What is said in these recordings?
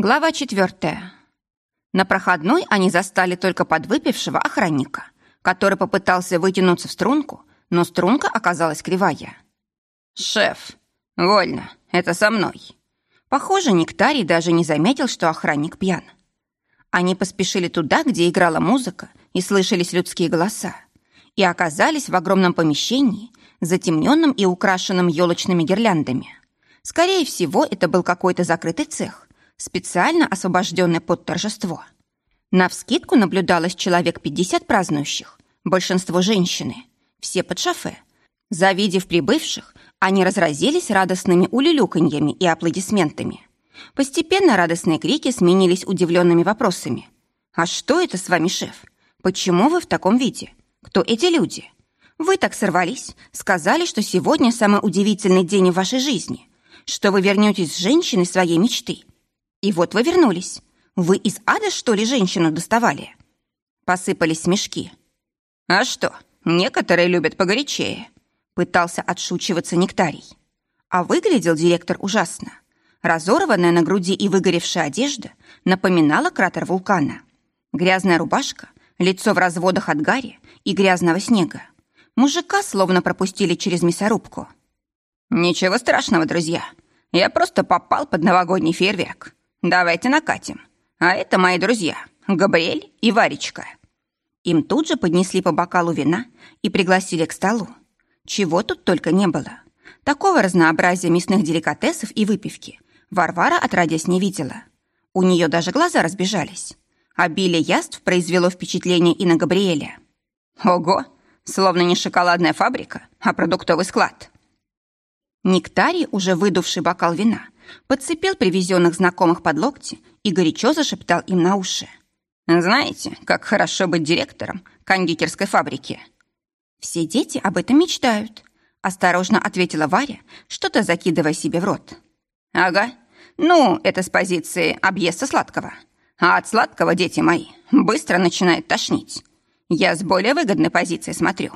Глава четвертая. На проходной они застали только подвыпившего охранника, который попытался вытянуться в струнку, но струнка оказалась кривая. «Шеф, вольно, это со мной». Похоже, Нектарий даже не заметил, что охранник пьян. Они поспешили туда, где играла музыка и слышались людские голоса, и оказались в огромном помещении, затемненном и украшенном елочными гирляндами. Скорее всего, это был какой-то закрытый цех, специально освобожденный под торжество. Навскидку наблюдалось человек 50 празднующих, большинство женщины, все под шофе. Завидев прибывших, они разразились радостными улюлюканьями и аплодисментами. Постепенно радостные крики сменились удивленными вопросами. «А что это с вами, шеф? Почему вы в таком виде? Кто эти люди? Вы так сорвались, сказали, что сегодня самый удивительный день в вашей жизни, что вы вернетесь с женщиной своей мечты, и вот вы вернулись. Вы из ада, что ли, женщину доставали?» Посыпались смешки. «А что, некоторые любят погорячее», пытался отшучиваться Нектарий. А выглядел директор ужасно. Разорванная на груди и выгоревшая одежда напоминала кратер вулкана. Грязная рубашка, лицо в разводах от гари и грязного снега. Мужика словно пропустили через мясорубку. «Ничего страшного, друзья. Я просто попал под новогодний фейерверк. Давайте накатим. А это мои друзья, Габриэль и Варечка». Им тут же поднесли по бокалу вина и пригласили к столу. Чего тут только не было. Такого разнообразия мясных деликатесов и выпивки Варвара отродясь не видела. У нее даже глаза разбежались. Обилие яств произвело впечатление и на Габриэля. Ого! Словно не шоколадная фабрика, а продуктовый склад. Нектарий, уже выдувший бокал вина, подцепил привезенных знакомых под локти и горячо зашептал им на уши. «Знаете, как хорошо быть директором кондитерской фабрики?» «Все дети об этом мечтают», — осторожно ответила Варя, что-то закидывая себе в рот. «Ага. Ну, это с позиции объезда сладкого. А от сладкого, дети мои, быстро начинает тошнить. Я с более выгодной позиции смотрю.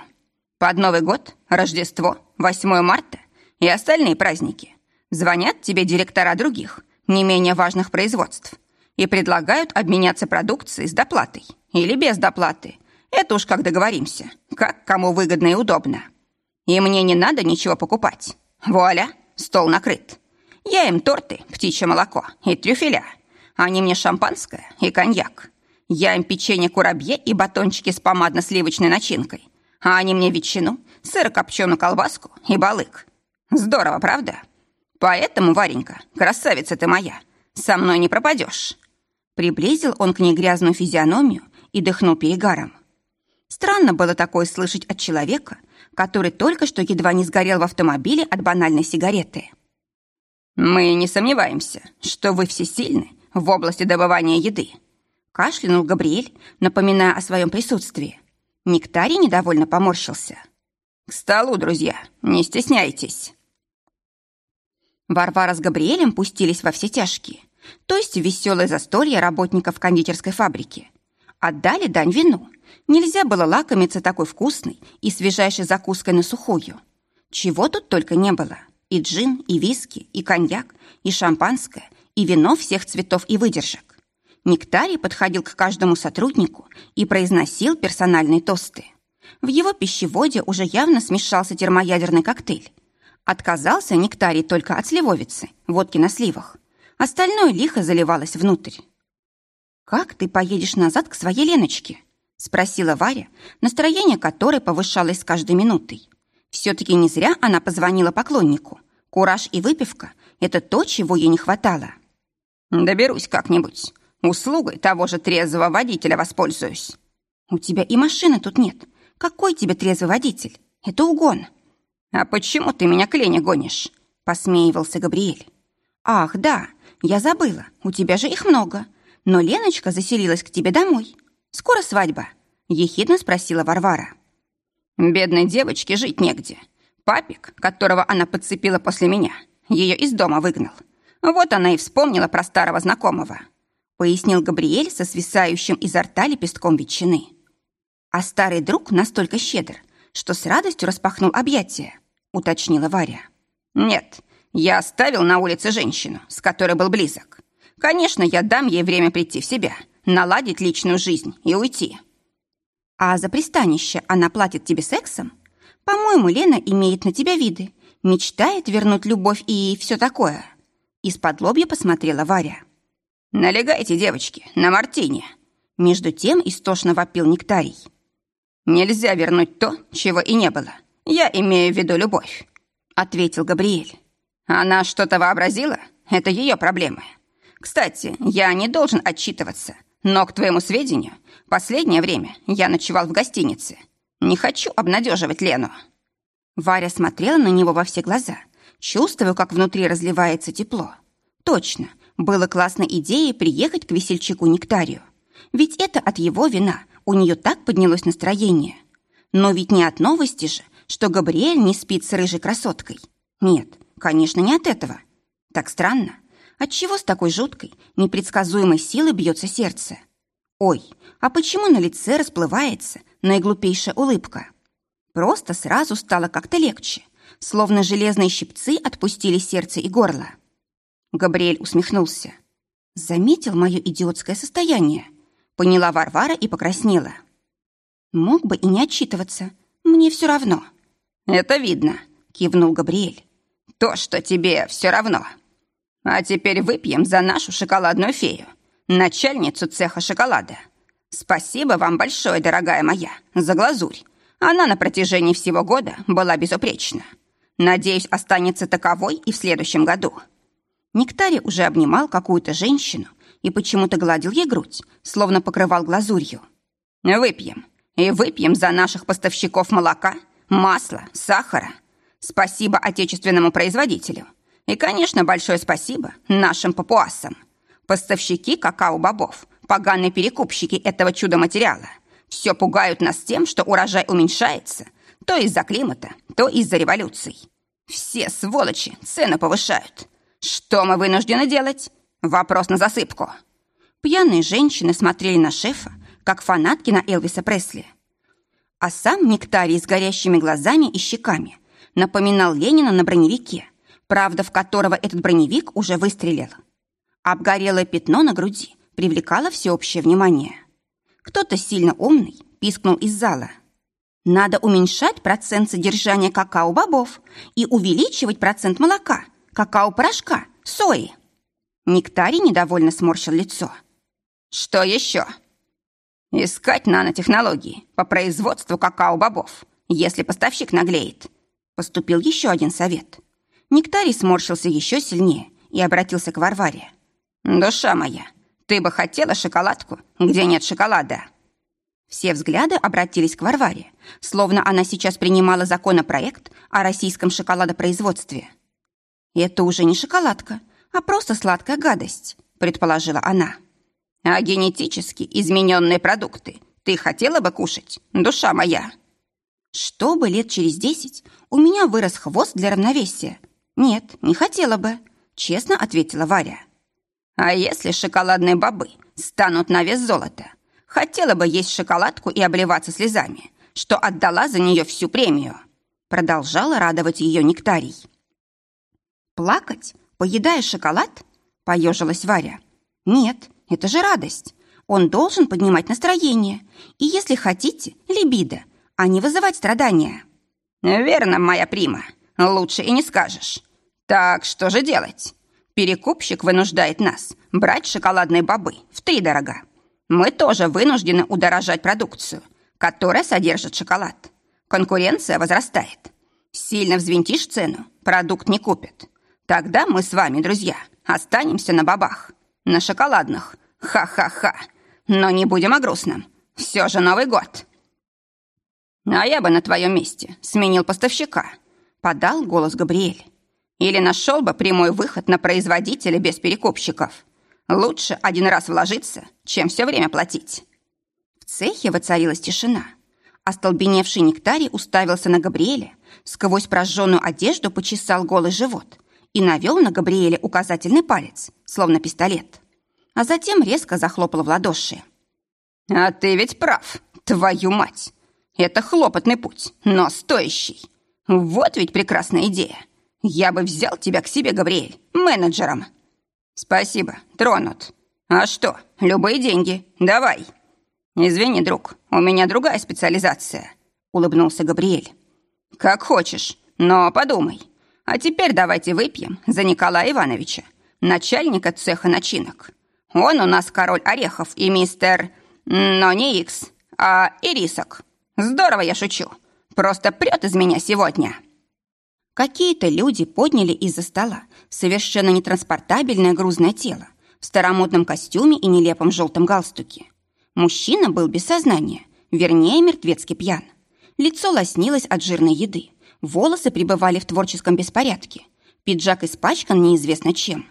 Под Новый год, Рождество, 8 марта и остальные праздники Звонят тебе директора других, не менее важных производств, и предлагают обменяться продукцией с доплатой или без доплаты. Это уж как договоримся, как кому выгодно и удобно. И мне не надо ничего покупать. Вуаля, стол накрыт. Я им торты, птичье молоко и трюфеля. Они мне шампанское и коньяк. Я им печенье курабье и батончики с помадно-сливочной начинкой. А они мне ветчину, сырокопченую колбаску и балык. Здорово, правда? Поэтому, Варенька, красавица ты моя, со мной не пропадешь. Приблизил он к ней грязную физиономию и дыхнул перегаром. Странно было такое слышать от человека, который только что едва не сгорел в автомобиле от банальной сигареты. «Мы не сомневаемся, что вы все сильны в области добывания еды», кашлянул Габриэль, напоминая о своем присутствии. Нектарий недовольно поморщился. «К столу, друзья, не стесняйтесь». Варвара с Габриэлем пустились во все тяжкие, то есть в веселое застолье работников кондитерской фабрики. Отдали дань вину. Нельзя было лакомиться такой вкусной и свежайшей закуской на сухую. Чего тут только не было. И джин, и виски, и коньяк, и шампанское, и вино всех цветов и выдержек. Нектарий подходил к каждому сотруднику и произносил персональные тосты. В его пищеводе уже явно смешался термоядерный коктейль, Отказался нектарий только от сливовицы, водки на сливах. Остальное лихо заливалось внутрь. «Как ты поедешь назад к своей Леночке?» — спросила Варя, настроение которой повышалось с каждой минутой. Все-таки не зря она позвонила поклоннику. Кураж и выпивка — это то, чего ей не хватало. «Доберусь как-нибудь. Услугой того же трезвого водителя воспользуюсь». «У тебя и машины тут нет. Какой тебе трезвый водитель? Это угон». «А почему ты меня к Лене гонишь?» — посмеивался Габриэль. «Ах, да, я забыла, у тебя же их много. Но Леночка заселилась к тебе домой. Скоро свадьба?» — ехидно спросила Варвара. «Бедной девочке жить негде. Папик, которого она подцепила после меня, ее из дома выгнал. Вот она и вспомнила про старого знакомого», — пояснил Габриэль со свисающим изо рта лепестком ветчины. А старый друг настолько щедр, что с радостью распахнул объятия уточнила Варя. «Нет, я оставил на улице женщину, с которой был близок. Конечно, я дам ей время прийти в себя, наладить личную жизнь и уйти. А за пристанище она платит тебе сексом? По-моему, Лена имеет на тебя виды, мечтает вернуть любовь и все такое. Из-под лобья посмотрела Варя. «Налегайте, девочки, на мартине!» Между тем истошно вопил Нектарий. «Нельзя вернуть то, чего и не было. Я имею в виду любовь», — ответил Габриэль. «Она что-то вообразила? Это ее проблемы. Кстати, я не должен отчитываться, но, к твоему сведению, последнее время я ночевал в гостинице. Не хочу обнадеживать Лену». Варя смотрела на него во все глаза, чувствуя, как внутри разливается тепло. Точно, было классной идеей приехать к весельчаку Нектарию. Ведь это от его вина у нее так поднялось настроение. Но ведь не от новости же, что Габриэль не спит с рыжей красоткой. Нет, конечно, не от этого. Так странно. Отчего с такой жуткой, непредсказуемой силой бьется сердце? Ой, а почему на лице расплывается наиглупейшая улыбка? Просто сразу стало как-то легче, словно железные щипцы отпустили сердце и горло. Габриэль усмехнулся. Заметил мое идиотское состояние. Поняла Варвара и покраснела. Мог бы и не отчитываться. Мне все равно. Это видно, кивнул Габриэль. То, что тебе все равно. А теперь выпьем за нашу шоколадную фею, начальницу цеха шоколада. Спасибо вам большое, дорогая моя, за глазурь. Она на протяжении всего года была безупречна. Надеюсь, останется таковой и в следующем году. Нектари уже обнимал какую-то женщину и почему-то гладил ей грудь, словно покрывал глазурью. «Выпьем. И выпьем за наших поставщиков молока, масла, сахара. Спасибо отечественному производителю. И, конечно, большое спасибо нашим папуасам. Поставщики какао-бобов, поганые перекупщики этого чудо-материала, все пугают нас тем, что урожай уменьшается, то из-за климата, то из-за революций. Все сволочи цены повышают. Что мы вынуждены делать? Вопрос на засыпку. Пьяные женщины смотрели на шефа, как фанатки на Элвиса Пресли. А сам Нектарий с горящими глазами и щеками напоминал Ленина на броневике, правда в которого этот броневик уже выстрелил. Обгорелое пятно на груди привлекало всеобщее внимание. Кто-то сильно умный пискнул из зала. Надо уменьшать процент содержания какао-бобов и увеличивать процент молока, какао-порошка, сои. Нектарий недовольно сморщил лицо. Что еще? Искать нанотехнологии по производству какао-бобов, если поставщик наглеет. Поступил еще один совет. Нектарий сморщился еще сильнее и обратился к Варваре. «Душа моя, ты бы хотела шоколадку, где нет шоколада?» Все взгляды обратились к Варваре, словно она сейчас принимала законопроект о российском шоколадопроизводстве – «Это уже не шоколадка, а просто сладкая гадость», — предположила она. «А генетически измененные продукты ты хотела бы кушать, душа моя?» «Чтобы лет через десять у меня вырос хвост для равновесия. Нет, не хотела бы», — честно ответила Варя. «А если шоколадные бобы станут на вес золота? Хотела бы есть шоколадку и обливаться слезами, что отдала за нее всю премию», — продолжала радовать ее нектарий. «Плакать, поедая шоколад?» – поежилась Варя. «Нет, это же радость. Он должен поднимать настроение. И, если хотите, либидо, а не вызывать страдания». «Верно, моя прима. Лучше и не скажешь. Так что же делать? Перекупщик вынуждает нас брать шоколадные бобы в три дорога. Мы тоже вынуждены удорожать продукцию, которая содержит шоколад. Конкуренция возрастает. Сильно взвинтишь цену, продукт не купят. Тогда мы с вами, друзья, останемся на бабах. На шоколадных. Ха-ха-ха. Но не будем о грустном. Все же Новый год. А я бы на твоем месте сменил поставщика. Подал голос Габриэль. Или нашел бы прямой выход на производителя без перекупщиков. Лучше один раз вложиться, чем все время платить. В цехе воцарилась тишина. Остолбеневший нектарий уставился на Габриэля, сквозь прожженную одежду почесал голый живот и навел на Габриэля указательный палец, словно пистолет. А затем резко захлопал в ладоши. «А ты ведь прав, твою мать! Это хлопотный путь, но стоящий. Вот ведь прекрасная идея. Я бы взял тебя к себе, Габриэль, менеджером». Спасибо, тронут. А что, любые деньги, давай. Извини, друг, у меня другая специализация, улыбнулся Габриэль. Как хочешь, но подумай. А теперь давайте выпьем за Николая Ивановича, начальника цеха начинок. Он у нас король орехов и мистер... Но не Икс, а Ирисок. Здорово я шучу. Просто прет из меня сегодня. Какие-то люди подняли из-за стола совершенно нетранспортабельное грузное тело в старомодном костюме и нелепом желтом галстуке. Мужчина был без сознания, вернее, мертвецки пьян. Лицо лоснилось от жирной еды, волосы пребывали в творческом беспорядке, пиджак испачкан неизвестно чем.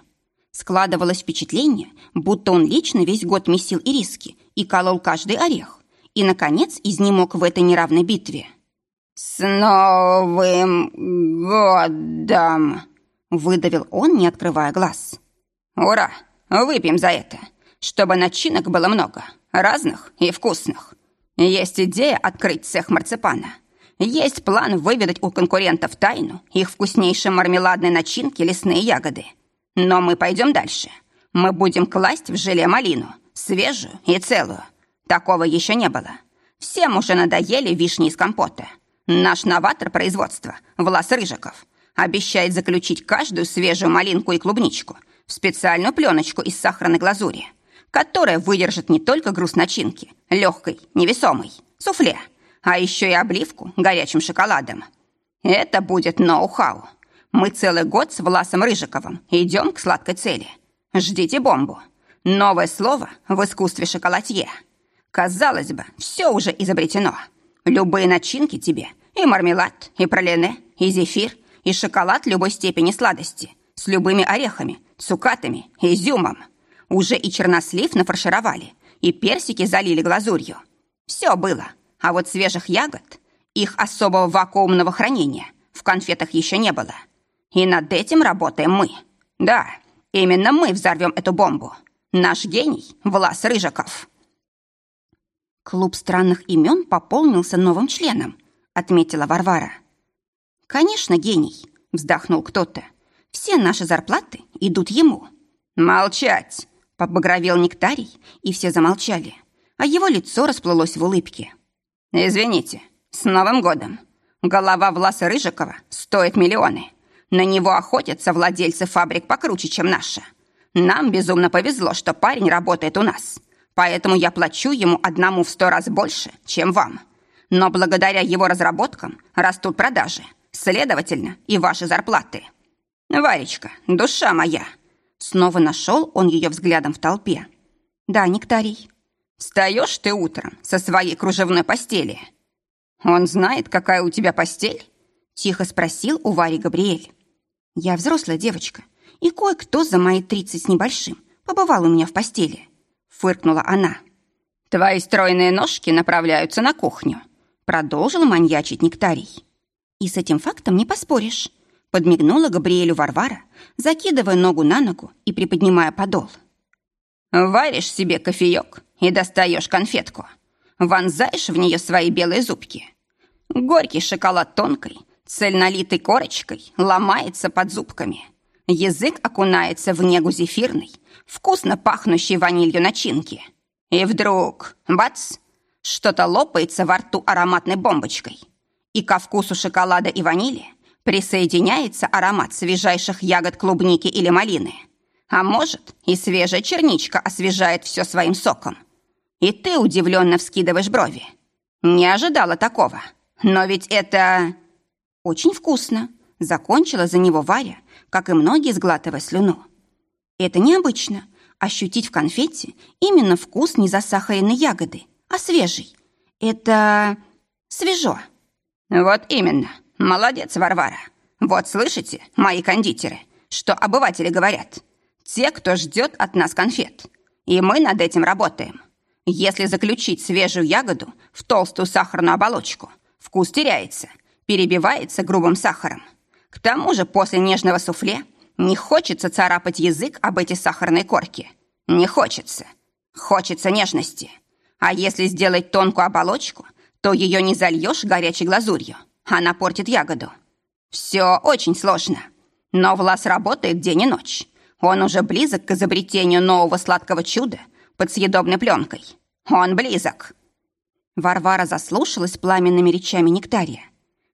Складывалось впечатление, будто он лично весь год месил ириски и колол каждый орех, и, наконец, изнемог в этой неравной битве. «С Новым годом!» — выдавил он, не открывая глаз. «Ура! Выпьем за это, чтобы начинок было много, разных и вкусных. Есть идея открыть цех марципана. Есть план выведать у конкурентов тайну их вкуснейшей мармеладной начинки лесные ягоды. Но мы пойдем дальше. Мы будем класть в желе малину, свежую и целую. Такого еще не было. Всем уже надоели вишни из компота. Наш новатор производства, Влас Рыжиков, обещает заключить каждую свежую малинку и клубничку в специальную пленочку из сахарной глазури, которая выдержит не только груз начинки, легкой, невесомой, суфле, а еще и обливку горячим шоколадом. Это будет ноу-хау. Мы целый год с Власом Рыжиковым идем к сладкой цели. Ждите бомбу. Новое слово в искусстве шоколадье. Казалось бы, все уже изобретено. Любые начинки тебе. И мармелад, и пролине, и зефир, и шоколад любой степени сладости. С любыми орехами, цукатами, изюмом. Уже и чернослив нафаршировали, и персики залили глазурью. Все было. А вот свежих ягод, их особого вакуумного хранения, в конфетах еще не было. И над этим работаем мы. Да, именно мы взорвем эту бомбу. Наш гений Влас Рыжаков. Клуб странных имен пополнился новым членом, отметила Варвара. Конечно, гений, вздохнул кто-то. Все наши зарплаты идут ему. Молчать, побагровел Нектарий, и все замолчали, а его лицо расплылось в улыбке. Извините, с Новым годом. Голова Власа Рыжикова стоит миллионы. На него охотятся владельцы фабрик покруче, чем наша. Нам безумно повезло, что парень работает у нас. Поэтому я плачу ему одному в сто раз больше, чем вам. Но благодаря его разработкам растут продажи, следовательно, и ваши зарплаты. Варечка, душа моя!» Снова нашел он ее взглядом в толпе. «Да, Нектарий». «Встаешь ты утром со своей кружевной постели?» «Он знает, какая у тебя постель?» Тихо спросил у Вари Габриэль. Я взрослая девочка, и кое-кто за мои тридцать с небольшим побывал у меня в постели. Фыркнула она. Твои стройные ножки направляются на кухню. Продолжил маньячить Нектарий. И с этим фактом не поспоришь. Подмигнула Габриэлю Варвара, закидывая ногу на ногу и приподнимая подол. Варишь себе кофеек и достаешь конфетку. Вонзаешь в нее свои белые зубки. Горький шоколад тонкой, цельнолитой корочкой ломается под зубками. Язык окунается в негу зефирной, вкусно пахнущей ванилью начинки. И вдруг, бац, что-то лопается во рту ароматной бомбочкой. И ко вкусу шоколада и ванили присоединяется аромат свежайших ягод клубники или малины. А может, и свежая черничка освежает все своим соком. И ты удивленно вскидываешь брови. Не ожидала такого. Но ведь это... «Очень вкусно», — закончила за него Варя, как и многие, сглатывая слюну. «Это необычно — ощутить в конфете именно вкус не засахаренной ягоды, а свежий. Это свежо». «Вот именно. Молодец, Варвара. Вот слышите, мои кондитеры, что обыватели говорят? Те, кто ждет от нас конфет. И мы над этим работаем. Если заключить свежую ягоду в толстую сахарную оболочку, вкус теряется — перебивается грубым сахаром. К тому же после нежного суфле не хочется царапать язык об эти сахарные корки. Не хочется. Хочется нежности. А если сделать тонкую оболочку, то ее не зальешь горячей глазурью. Она портит ягоду. Все очень сложно. Но Влас работает день и ночь. Он уже близок к изобретению нового сладкого чуда под съедобной пленкой. Он близок. Варвара заслушалась пламенными речами Нектария.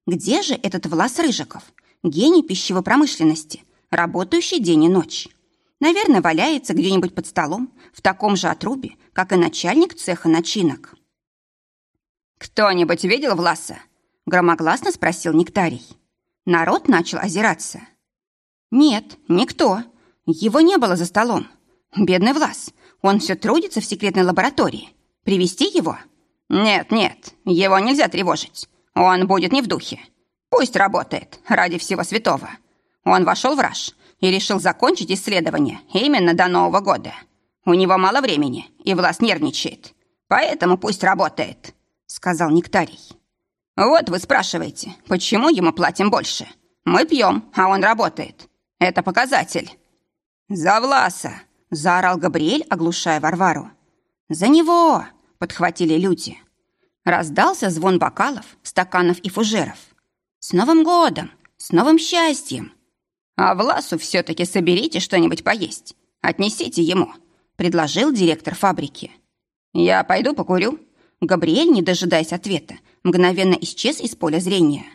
Где же этот Влас Рыжиков, гений пищевой промышленности, работающий день и ночь? Наверное, валяется где-нибудь под столом в таком же отрубе, как и начальник цеха начинок. «Кто-нибудь видел Власа?» – громогласно спросил Нектарий. Народ начал озираться. «Нет, никто. Его не было за столом. Бедный Влас, он все трудится в секретной лаборатории. Привести его?» «Нет, нет, его нельзя тревожить. Он будет не в духе. Пусть работает ради всего святого. Он вошел в раж и решил закончить исследование именно до Нового года. У него мало времени, и Влас нервничает. Поэтому пусть работает», — сказал Нектарий. «Вот вы спрашиваете, почему ему платим больше? Мы пьем, а он работает. Это показатель». «За Власа!» — заорал Габриэль, оглушая Варвару. «За него!» — подхватили люди. Раздался звон бокалов, стаканов и фужеров. «С Новым годом! С новым счастьем!» «А Власу все-таки соберите что-нибудь поесть. Отнесите ему», — предложил директор фабрики. «Я пойду покурю». Габриэль, не дожидаясь ответа, мгновенно исчез из поля зрения.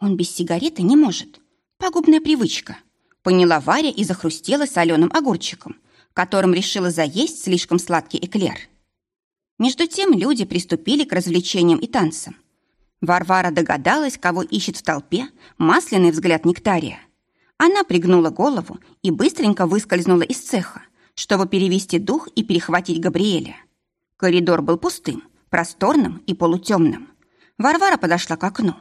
«Он без сигареты не может. Пагубная привычка», — поняла Варя и захрустела соленым огурчиком, которым решила заесть слишком сладкий эклер. Между тем люди приступили к развлечениям и танцам. Варвара догадалась, кого ищет в толпе масляный взгляд Нектария. Она пригнула голову и быстренько выскользнула из цеха, чтобы перевести дух и перехватить Габриэля. Коридор был пустым, просторным и полутемным. Варвара подошла к окну.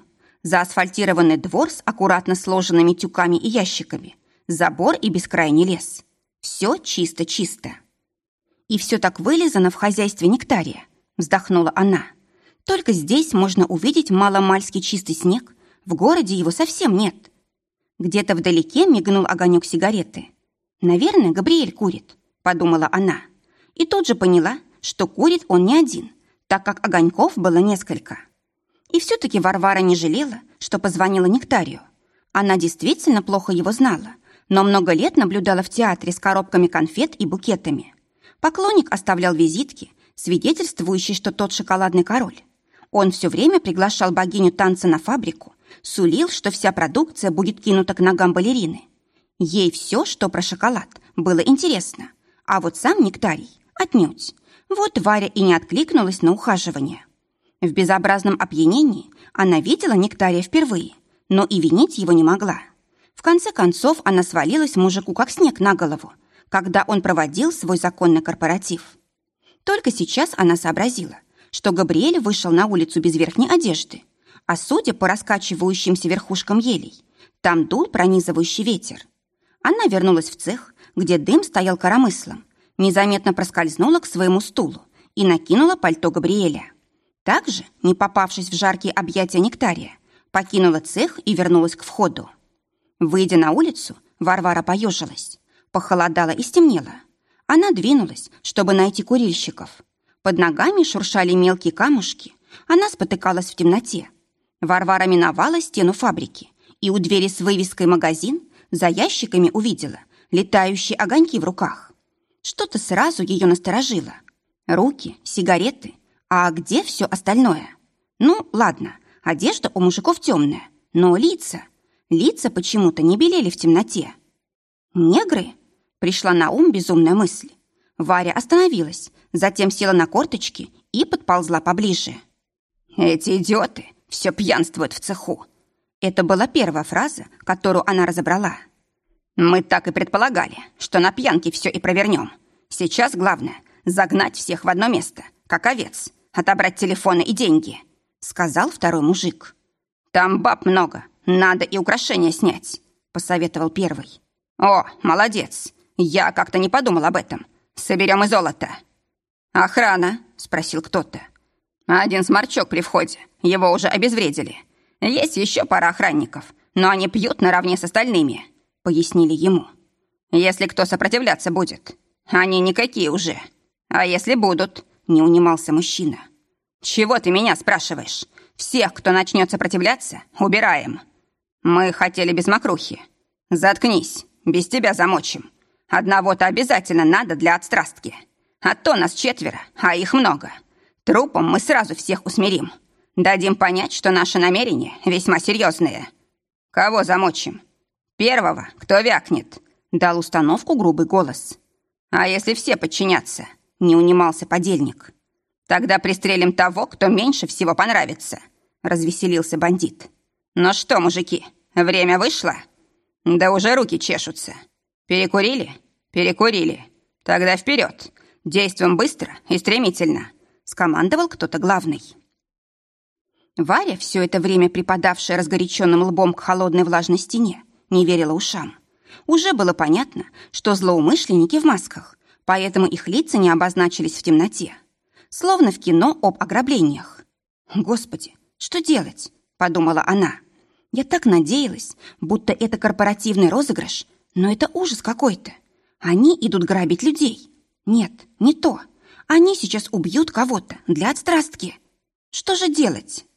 Заасфальтированный двор с аккуратно сложенными тюками и ящиками, забор и бескрайний лес. Все чисто-чисто. И все так вылизано в хозяйстве нектария, вздохнула она. Только здесь можно увидеть маломальский чистый снег, в городе его совсем нет. Где-то вдалеке мигнул огонек сигареты. Наверное, Габриэль курит, подумала она. И тут же поняла, что курит он не один, так как огоньков было несколько. И все-таки Варвара не жалела, что позвонила Нектарию. Она действительно плохо его знала, но много лет наблюдала в театре с коробками конфет и букетами. Поклонник оставлял визитки, свидетельствующие, что тот шоколадный король. Он все время приглашал богиню танца на фабрику, сулил, что вся продукция будет кинута к ногам балерины. Ей все, что про шоколад, было интересно, а вот сам Нектарий отнюдь. Вот Варя и не откликнулась на ухаживание. В безобразном опьянении она видела Нектария впервые, но и винить его не могла. В конце концов она свалилась мужику как снег на голову, когда он проводил свой законный корпоратив. Только сейчас она сообразила, что Габриэль вышел на улицу без верхней одежды, а судя по раскачивающимся верхушкам елей, там дул пронизывающий ветер. Она вернулась в цех, где дым стоял коромыслом, незаметно проскользнула к своему стулу и накинула пальто Габриэля. Также, не попавшись в жаркие объятия нектария, покинула цех и вернулась к входу. Выйдя на улицу, Варвара поежилась. Похолодало и стемнело. Она двинулась, чтобы найти курильщиков. Под ногами шуршали мелкие камушки. Она спотыкалась в темноте. Варвара миновала стену фабрики и у двери с вывеской «Магазин» за ящиками увидела летающие огоньки в руках. Что-то сразу ее насторожило. Руки, сигареты. А где все остальное? Ну, ладно, одежда у мужиков темная, но лица... Лица почему-то не белели в темноте. «Негры?» — пришла на ум безумная мысль. Варя остановилась, затем села на корточки и подползла поближе. «Эти идиоты все пьянствуют в цеху!» Это была первая фраза, которую она разобрала. Мы так и предполагали, что на пьянке все и провернем. Сейчас главное — загнать всех в одно место, как овец, отобрать телефоны и деньги», — сказал второй мужик. «Там баб много, надо и украшения снять», — посоветовал первый. «О, молодец, я как-то не подумал об этом. Соберем и золото». «Охрана?» — спросил кто-то. «Один сморчок при входе, его уже обезвредили. Есть еще пара охранников, но они пьют наравне с остальными» пояснили ему. «Если кто сопротивляться будет, они никакие уже. А если будут?» — не унимался мужчина. «Чего ты меня спрашиваешь? Всех, кто начнет сопротивляться, убираем. Мы хотели без мокрухи. Заткнись, без тебя замочим. Одного-то обязательно надо для отстрастки. А то нас четверо, а их много. Трупом мы сразу всех усмирим. Дадим понять, что наши намерения весьма серьезные. Кого замочим? Первого, кто вякнет, дал установку грубый голос. А если все подчинятся? Не унимался подельник. Тогда пристрелим того, кто меньше всего понравится, развеселился бандит. Ну что, мужики, время вышло? Да уже руки чешутся. Перекурили? Перекурили. Тогда вперед. Действуем быстро и стремительно, скомандовал кто-то главный. Варя, все это время припадавшая разгоряченным лбом к холодной влажной стене, не верила ушам. Уже было понятно, что злоумышленники в масках, поэтому их лица не обозначились в темноте. Словно в кино об ограблениях. «Господи, что делать?» – подумала она. «Я так надеялась, будто это корпоративный розыгрыш, но это ужас какой-то. Они идут грабить людей. Нет, не то. Они сейчас убьют кого-то для отстрастки. Что же делать?»